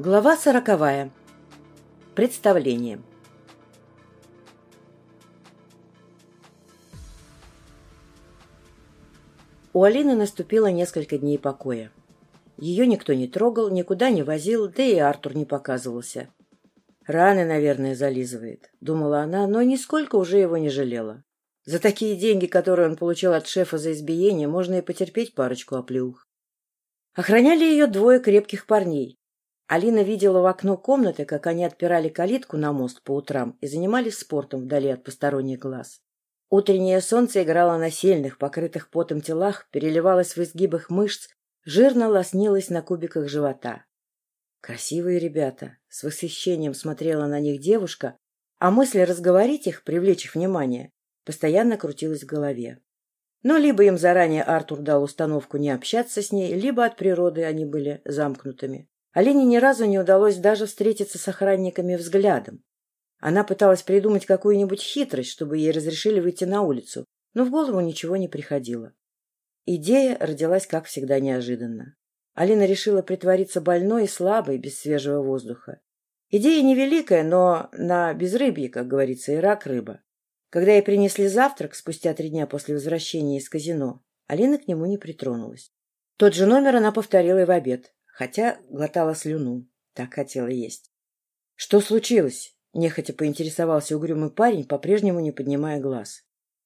Глава сороковая. Представление. У Алины наступило несколько дней покоя. Ее никто не трогал, никуда не возил, да и Артур не показывался. «Раны, наверное, зализывает», — думала она, но нисколько уже его не жалела. За такие деньги, которые он получил от шефа за избиение, можно и потерпеть парочку оплеух. Охраняли ее двое крепких парней. Алина видела в окно комнаты, как они отпирали калитку на мост по утрам и занимались спортом вдали от посторонних глаз. Утреннее солнце играло на сильных, покрытых потом телах, переливалось в изгибах мышц, жирно лоснилось на кубиках живота. Красивые ребята. С восхищением смотрела на них девушка, а мысль разговорить их, привлечь их внимание, постоянно крутилась в голове. Но либо им заранее Артур дал установку не общаться с ней, либо от природы они были замкнутыми. Алине ни разу не удалось даже встретиться с охранниками взглядом. Она пыталась придумать какую-нибудь хитрость, чтобы ей разрешили выйти на улицу, но в голову ничего не приходило. Идея родилась, как всегда, неожиданно. Алина решила притвориться больной и слабой, без свежего воздуха. Идея невеликая, но на безрыбье, как говорится, и рак рыба. Когда ей принесли завтрак спустя три дня после возвращения из казино, Алина к нему не притронулась. Тот же номер она повторила и в обед, хотя глотала слюну. Так хотела есть. — Что случилось? — нехотя поинтересовался угрюмый парень, по-прежнему не поднимая глаз.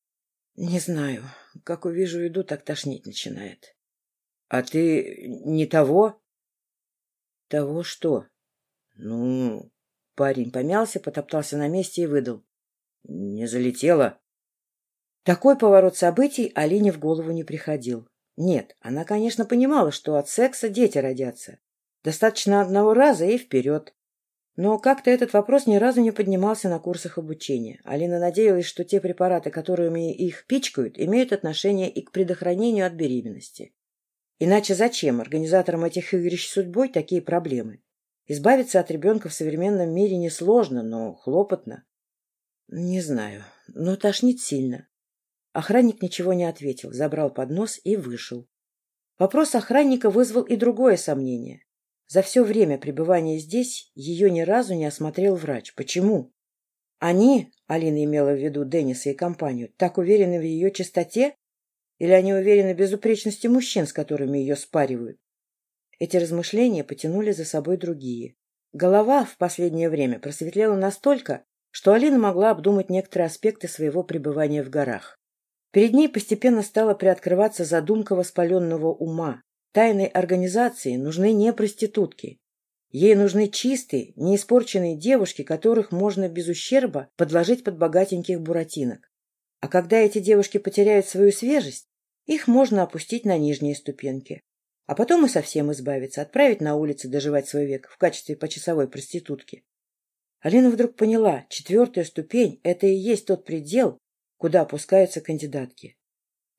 — Не знаю. Как увижу еду, так тошнить начинает. — А ты не того? — Того что? — Ну... Парень помялся, потоптался на месте и выдал. Не залетела? Такой поворот событий Алине в голову не приходил. Нет, она, конечно, понимала, что от секса дети родятся. Достаточно одного раза и вперед. Но как-то этот вопрос ни разу не поднимался на курсах обучения. Алина надеялась, что те препараты, которыми их пичкают, имеют отношение и к предохранению от беременности. Иначе зачем организаторам этих игрищ судьбой такие проблемы? Избавиться от ребенка в современном мире несложно, но хлопотно. Не знаю, но тошнит сильно. Охранник ничего не ответил, забрал поднос и вышел. Вопрос охранника вызвал и другое сомнение. За все время пребывания здесь ее ни разу не осмотрел врач. Почему? Они, Алина имела в виду Денниса и компанию, так уверены в ее чистоте? Или они уверены в безупречности мужчин, с которыми ее спаривают? Эти размышления потянули за собой другие. Голова в последнее время просветлела настолько, что Алина могла обдумать некоторые аспекты своего пребывания в горах. Перед ней постепенно стала приоткрываться задумка воспаленного ума. Тайной организации нужны не проститутки. Ей нужны чистые, неиспорченные девушки, которых можно без ущерба подложить под богатеньких буратинок. А когда эти девушки потеряют свою свежесть, их можно опустить на нижние ступеньки. А потом и совсем избавиться, отправить на улицы доживать свой век в качестве почасовой проститутки. Алина вдруг поняла, четвертая ступень — это и есть тот предел, куда опускаются кандидатки.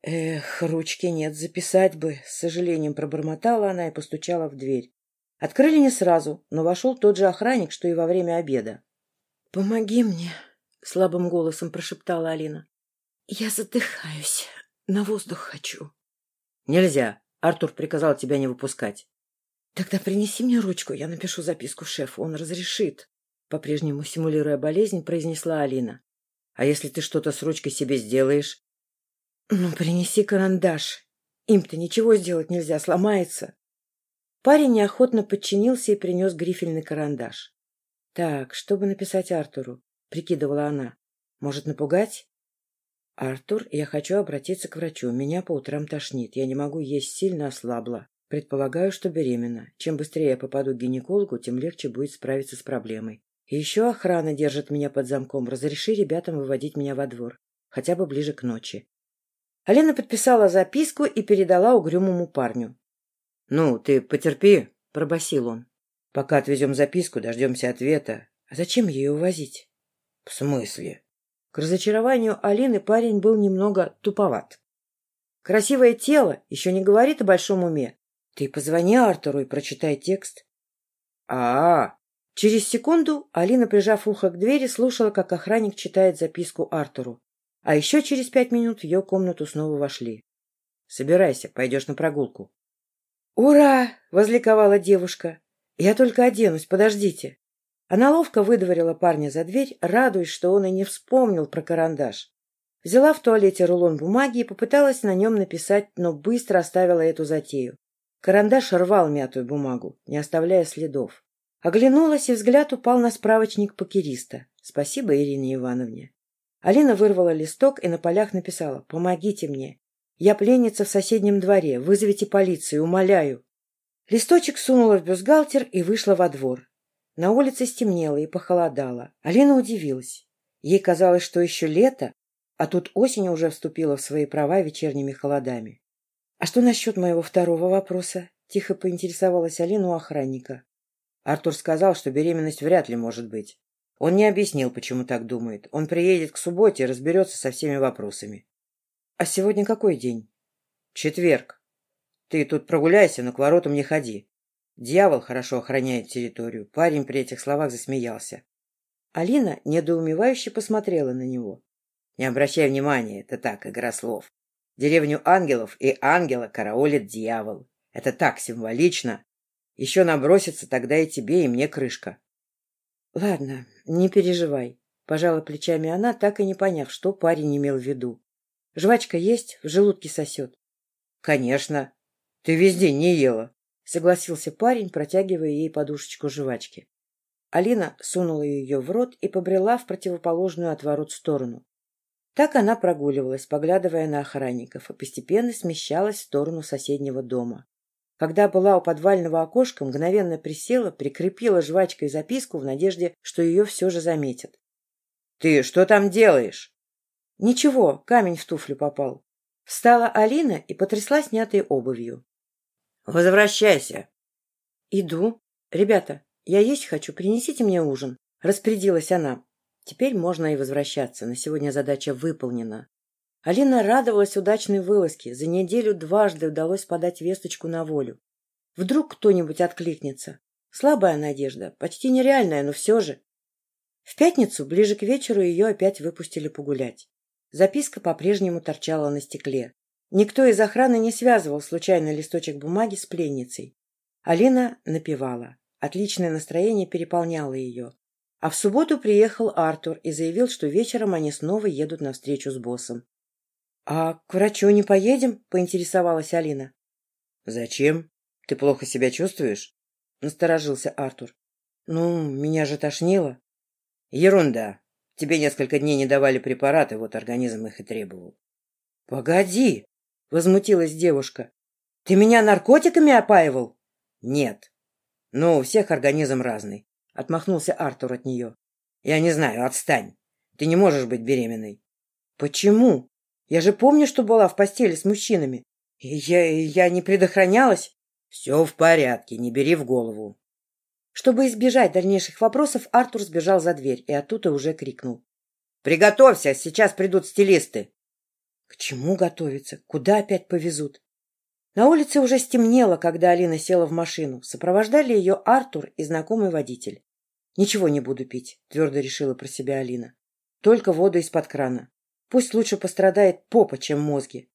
Эх, ручки нет, записать бы, с сожалением пробормотала она и постучала в дверь. Открыли не сразу, но вошел тот же охранник, что и во время обеда. — Помоги мне, — слабым голосом прошептала Алина. — Я задыхаюсь, на воздух хочу. — Нельзя, Артур приказал тебя не выпускать. — Тогда принеси мне ручку, я напишу записку шефу, он разрешит. По-прежнему симулируя болезнь, произнесла Алина. «А если ты что-то с ручкой себе сделаешь?» «Ну, принеси карандаш. Им-то ничего сделать нельзя, сломается». Парень неохотно подчинился и принес грифельный карандаш. «Так, что бы написать Артуру?» — прикидывала она. «Может, напугать?» «Артур, я хочу обратиться к врачу. Меня по утрам тошнит. Я не могу есть, сильно ослабла. Предполагаю, что беременна. Чем быстрее я попаду к гинекологу, тем легче будет справиться с проблемой. Еще охрана держит меня под замком. Разреши ребятам выводить меня во двор. Хотя бы ближе к ночи. Алена подписала записку и передала угрюмому парню. — Ну, ты потерпи, — пробасил он. — Пока отвезем записку, дождемся ответа. А зачем ее увозить? — В смысле? К разочарованию Алины парень был немного туповат. Красивое тело еще не говорит о большом уме. Ты позвони Артуру и прочитай текст. А, -а, Через секунду Алина, прижав ухо к двери, слушала, как охранник читает записку Артуру. А еще через пять минут в ее комнату снова вошли. — Собирайся, пойдешь на прогулку. «Ура — возликовала девушка. Я только оденусь, подождите. Она ловко выдворила парня за дверь, радуясь, что он и не вспомнил про карандаш. Взяла в туалете рулон бумаги и попыталась на нем написать, но быстро оставила эту затею. Карандаш рвал мятую бумагу, не оставляя следов. Оглянулась, и взгляд упал на справочник покериста. Спасибо Ирине Ивановне. Алина вырвала листок и на полях написала «Помогите мне. Я пленница в соседнем дворе. Вызовите полицию, умоляю». Листочек сунула в бюстгальтер и вышла во двор. На улице стемнело и похолодало. Алина удивилась. Ей казалось, что еще лето, а тут осень уже вступила в свои права вечерними холодами. — А что насчет моего второго вопроса? — тихо поинтересовалась Алина у охранника. Артур сказал, что беременность вряд ли может быть. Он не объяснил, почему так думает. Он приедет к субботе и разберется со всеми вопросами. — А сегодня какой день? — Четверг. Ты тут прогуляйся, но к воротам не ходи. Дьявол хорошо охраняет территорию. Парень при этих словах засмеялся. Алина недоумевающе посмотрела на него. — Не обращай внимания, это так, игра слов. Деревню ангелов и ангела караулит дьявол. Это так символично. Еще набросится тогда и тебе, и мне крышка. — Ладно, не переживай. Пожала плечами она, так и не поняв, что парень имел в виду. — Жвачка есть? В желудке сосет. — Конечно. Ты весь день не ела. — согласился парень, протягивая ей подушечку жвачки. Алина сунула ее в рот и побрела в противоположную от ворот сторону. Так она прогуливалась, поглядывая на охранников, и постепенно смещалась в сторону соседнего дома. Когда была у подвального окошка, мгновенно присела, прикрепила жвачкой записку в надежде, что ее все же заметят. — Ты что там делаешь? — Ничего, камень в туфлю попал. Встала Алина и потрясла снятой обувью. — Возвращайся. — Иду. Ребята, я есть хочу, принесите мне ужин. Распорядилась она. Теперь можно и возвращаться. На сегодня задача выполнена. Алина радовалась удачной вылазке. За неделю дважды удалось подать весточку на волю. Вдруг кто-нибудь откликнется. Слабая надежда, почти нереальная, но все же. В пятницу, ближе к вечеру, ее опять выпустили погулять. Записка по-прежнему торчала на стекле. Никто из охраны не связывал случайно листочек бумаги с пленницей. Алина напевала. Отличное настроение переполняло ее. А в субботу приехал Артур и заявил, что вечером они снова едут на встречу с боссом. — А к врачу не поедем? — поинтересовалась Алина. — Зачем? Ты плохо себя чувствуешь? — насторожился Артур. — Ну, меня же тошнило. — Ерунда. Тебе несколько дней не давали препараты, вот организм их и требовал. — Погоди! — возмутилась девушка. — Ты меня наркотиками опаивал? — Нет. — Ну, у всех организм разный. — отмахнулся Артур от нее. — Я не знаю, отстань. Ты не можешь быть беременной. — Почему? Я же помню, что была в постели с мужчинами. Я, я не предохранялась. Все в порядке, не бери в голову. Чтобы избежать дальнейших вопросов, Артур сбежал за дверь и оттуда уже крикнул. — Приготовься, сейчас придут стилисты. К чему готовиться? Куда опять повезут? На улице уже стемнело, когда Алина села в машину. Сопровождали ее Артур и знакомый водитель. — Ничего не буду пить, — твердо решила про себя Алина. — Только воду из-под крана. Пусть лучше пострадает попа, чем мозги.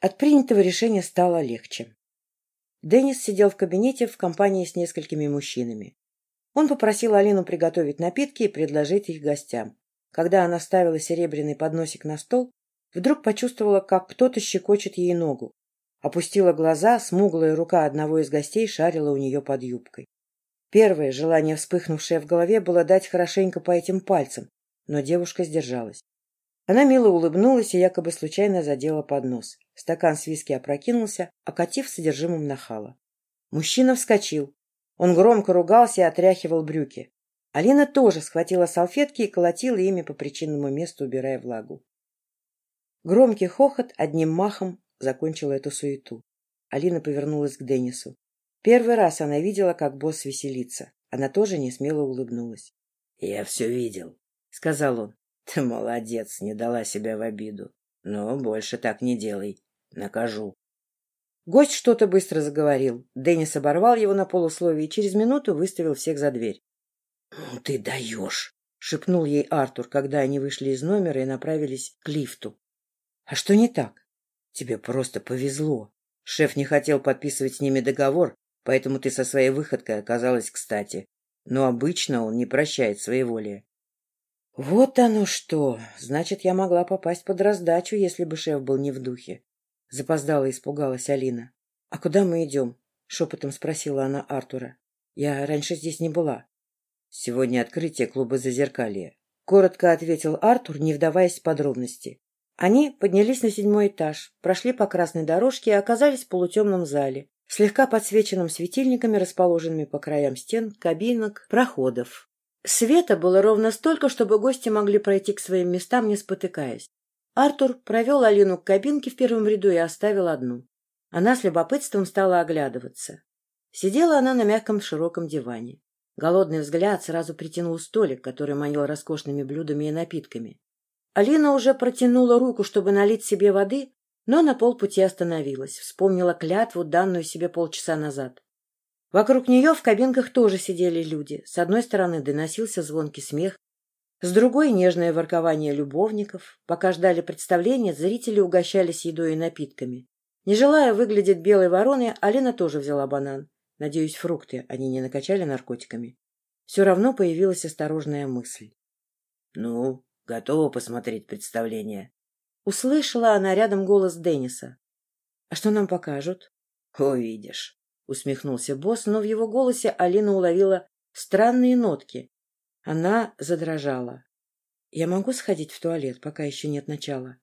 От принятого решения стало легче. Деннис сидел в кабинете в компании с несколькими мужчинами. Он попросил Алину приготовить напитки и предложить их гостям. Когда она ставила серебряный подносик на стол, вдруг почувствовала, как кто-то щекочет ей ногу. Опустила глаза, смуглая рука одного из гостей шарила у нее под юбкой. Первое желание, вспыхнувшее в голове, было дать хорошенько по этим пальцам, но девушка сдержалась. Она мило улыбнулась и якобы случайно задела поднос. Стакан с виски опрокинулся, окатив содержимым нахала. Мужчина вскочил. Он громко ругался и отряхивал брюки. Алина тоже схватила салфетки и колотила ими по причинному месту, убирая влагу. Громкий хохот одним махом закончил эту суету. Алина повернулась к Деннису. Первый раз она видела, как босс веселится. Она тоже не смело улыбнулась. — Я все видел, — сказал он. Ты молодец, не дала себя в обиду. Но больше так не делай. Накажу. Гость что-то быстро заговорил. Деннис оборвал его на полусловие и через минуту выставил всех за дверь. — Ну ты даешь! — шепнул ей Артур, когда они вышли из номера и направились к лифту. — А что не так? — Тебе просто повезло. Шеф не хотел подписывать с ними договор, Поэтому ты со своей выходкой оказалась кстати. Но обычно он не прощает своеволие. Вот оно что! Значит, я могла попасть под раздачу, если бы шеф был не в духе. Запоздала испугалась Алина. — А куда мы идем? — шепотом спросила она Артура. — Я раньше здесь не была. — Сегодня открытие клуба «Зазеркалье». Коротко ответил Артур, не вдаваясь в подробности. Они поднялись на седьмой этаж, прошли по красной дорожке и оказались в полутемном зале, слегка подсвеченном светильниками, расположенными по краям стен, кабинок, проходов. Света было ровно столько, чтобы гости могли пройти к своим местам, не спотыкаясь. Артур провел Алину к кабинке в первом ряду и оставил одну. Она с любопытством стала оглядываться. Сидела она на мягком широком диване. Голодный взгляд сразу притянул столик, который манил роскошными блюдами и напитками. Алина уже протянула руку, чтобы налить себе воды, но на полпути остановилась, вспомнила клятву, данную себе полчаса назад. Вокруг нее в кабинках тоже сидели люди. С одной стороны доносился звонкий смех, с другой — нежное воркование любовников. Пока ждали представления, зрители угощались едой и напитками. Не желая выглядеть белой вороной, Алина тоже взяла банан. Надеюсь, фрукты они не накачали наркотиками. Все равно появилась осторожная мысль. — Ну, готова посмотреть представление? Услышала она рядом голос Денниса. — А что нам покажут? — Увидишь усмехнулся босс, но в его голосе Алина уловила странные нотки. Она задрожала. «Я могу сходить в туалет, пока еще нет начала?»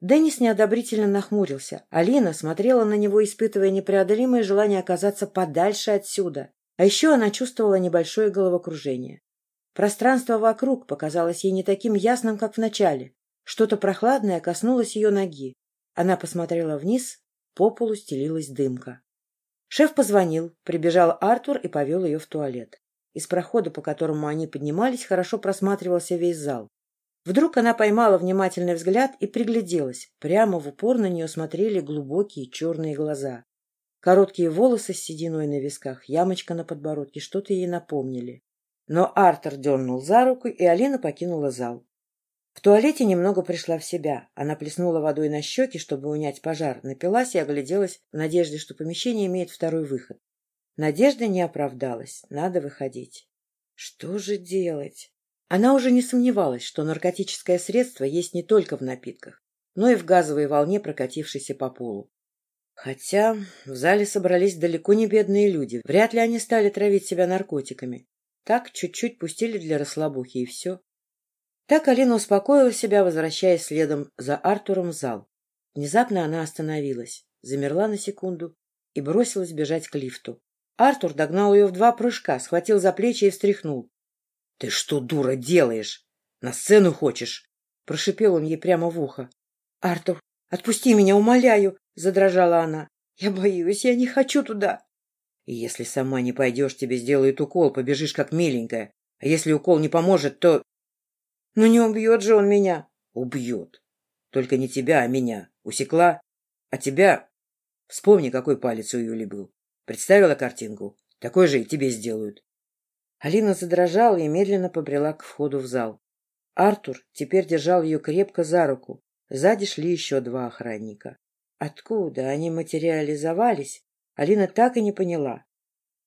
Деннис неодобрительно нахмурился. Алина смотрела на него, испытывая непреодолимое желание оказаться подальше отсюда. А еще она чувствовала небольшое головокружение. Пространство вокруг показалось ей не таким ясным, как в начале. Что-то прохладное коснулось ее ноги. Она посмотрела вниз, по полу стелилась дымка. Шеф позвонил, прибежал Артур и повел ее в туалет. Из прохода, по которому они поднимались, хорошо просматривался весь зал. Вдруг она поймала внимательный взгляд и пригляделась. Прямо в упор на нее смотрели глубокие черные глаза. Короткие волосы с сединой на висках, ямочка на подбородке что-то ей напомнили. Но Артур дернул за руку, и Алина покинула зал. В туалете немного пришла в себя. Она плеснула водой на щеки, чтобы унять пожар, напилась и огляделась в надежде, что помещение имеет второй выход. Надежда не оправдалась. Надо выходить. Что же делать? Она уже не сомневалась, что наркотическое средство есть не только в напитках, но и в газовой волне, прокатившейся по полу. Хотя в зале собрались далеко не бедные люди. Вряд ли они стали травить себя наркотиками. Так чуть-чуть пустили для расслабухи, и все. Так Алина успокоила себя, возвращаясь следом за Артуром в зал. Внезапно она остановилась, замерла на секунду и бросилась бежать к лифту. Артур догнал ее в два прыжка, схватил за плечи и встряхнул. — Ты что, дура, делаешь? На сцену хочешь? — прошипел он ей прямо в ухо. — Артур, отпусти меня, умоляю! — задрожала она. — Я боюсь, я не хочу туда. — Если сама не пойдешь, тебе сделают укол, побежишь как миленькая. А если укол не поможет, то... Но не убьет же он меня. Убьет. Только не тебя, а меня. Усекла. А тебя... Вспомни, какой палец у Юли был. Представила картинку? Такой же и тебе сделают. Алина задрожала и медленно побрела к входу в зал. Артур теперь держал ее крепко за руку. Сзади шли еще два охранника. Откуда они материализовались, Алина так и не поняла.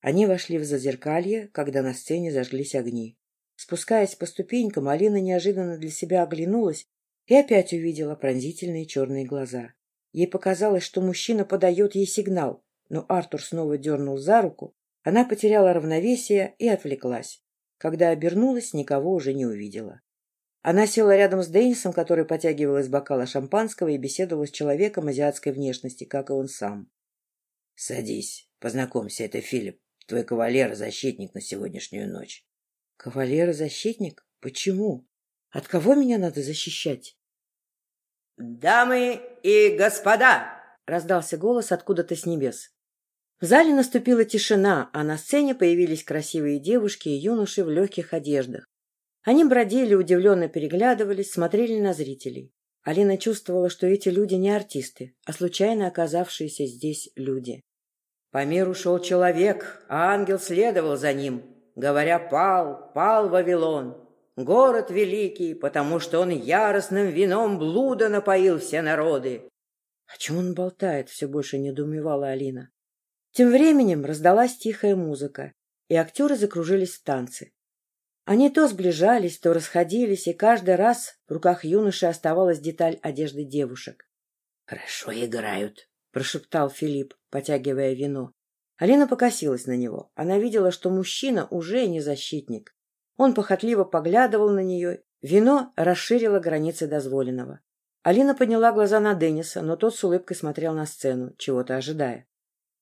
Они вошли в зазеркалье, когда на сцене зажглись огни. Спускаясь по ступенькам, Алина неожиданно для себя оглянулась и опять увидела пронзительные черные глаза. Ей показалось, что мужчина подает ей сигнал, но Артур снова дернул за руку. Она потеряла равновесие и отвлеклась. Когда обернулась, никого уже не увидела. Она села рядом с Деннисом, который потягивал из бокала шампанского и беседовал с человеком азиатской внешности, как и он сам. — Садись, познакомься, это Филипп, твой кавалер-защитник на сегодняшнюю ночь. Кавалер и защитник? Почему? От кого меня надо защищать? «Дамы и господа!» — раздался голос откуда-то с небес. В зале наступила тишина, а на сцене появились красивые девушки и юноши в легких одеждах. Они бродили, удивленно переглядывались, смотрели на зрителей. Алина чувствовала, что эти люди не артисты, а случайно оказавшиеся здесь люди. По миру шел человек, а ангел следовал за ним говоря «пал, пал Вавилон». Город великий, потому что он яростным вином блуда напоил все народы. — О чем он болтает? — все больше недоумевала Алина. Тем временем раздалась тихая музыка, и актеры закружились в танцы. Они то сближались, то расходились, и каждый раз в руках юноши оставалась деталь одежды девушек. — Хорошо играют, — прошептал Филипп, потягивая вино. Алина покосилась на него. Она видела, что мужчина уже не защитник. Он похотливо поглядывал на нее. Вино расширило границы дозволенного. Алина подняла глаза на Денниса, но тот с улыбкой смотрел на сцену, чего-то ожидая.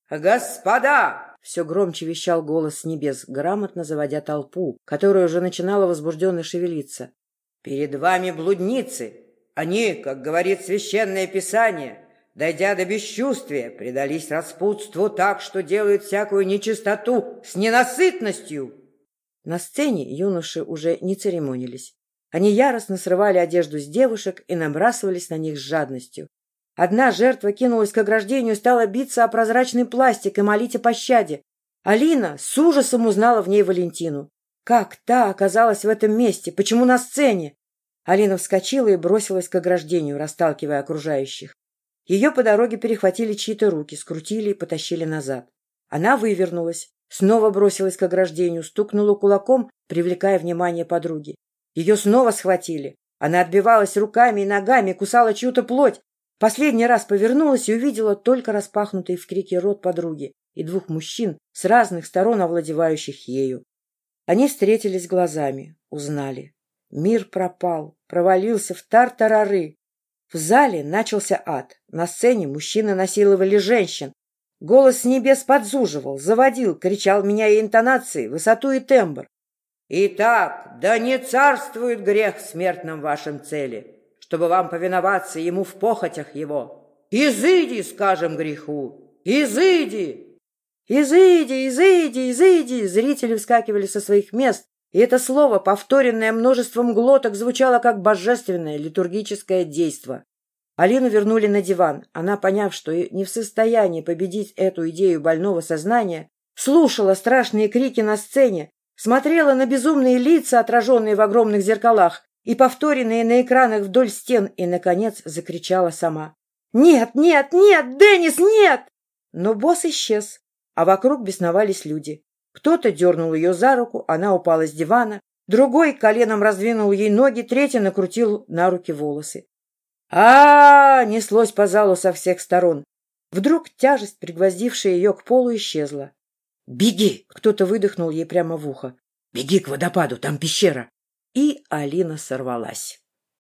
«Господа!» — все громче вещал голос с небес, грамотно заводя толпу, которая уже начинала возбужденно шевелиться. «Перед вами блудницы! Они, как говорит Священное Писание, дойдя до бесчувствия, предались распутству так, что делают всякую нечистоту с ненасытностью!» На сцене юноши уже не церемонились. Они яростно срывали одежду с девушек и набрасывались на них с жадностью. Одна жертва кинулась к ограждению, стала биться о прозрачный пластик и молить о пощаде. Алина с ужасом узнала в ней Валентину. Как та оказалась в этом месте? Почему на сцене? Алина вскочила и бросилась к ограждению, расталкивая окружающих. Ее по дороге перехватили чьи-то руки, скрутили и потащили назад. Она вывернулась, снова бросилась к ограждению, стукнула кулаком, привлекая внимание подруги. Ее снова схватили. Она отбивалась руками и ногами, кусала чью-то плоть, Последний раз повернулась и увидела только распахнутый в крике рот подруги и двух мужчин с разных сторон овладевающих ею. Они встретились глазами, узнали. Мир пропал, провалился в тартарары. В зале начался ад. На сцене мужчины насиловали женщин. Голос с небес подзуживал, заводил, кричал, меняя интонации, высоту и тембр. «Итак, да не царствует грех в смертном вашем цели!» чтобы вам повиноваться ему в похотях его. Изыди, скажем греху, изыди!» «Изыди, изыди, изыди!» Зрители вскакивали со своих мест, и это слово, повторенное множеством глоток, звучало как божественное литургическое действо. Алину вернули на диван. Она, поняв, что не в состоянии победить эту идею больного сознания, слушала страшные крики на сцене, смотрела на безумные лица, отраженные в огромных зеркалах, и повторенные на экранах вдоль стен, и, наконец, закричала сама. «Нет, нет, нет, Деннис, нет!» Но босс исчез, а вокруг бесновались люди. Кто-то дернул ее за руку, она упала с дивана, другой коленом раздвинул ей ноги, третий накрутил на руки волосы. а, -а, -а неслось по залу со всех сторон. Вдруг тяжесть, пригвоздившая ее к полу, исчезла. «Беги!» — кто-то выдохнул ей прямо в ухо. «Беги к водопаду, там пещера!» и Алина сорвалась.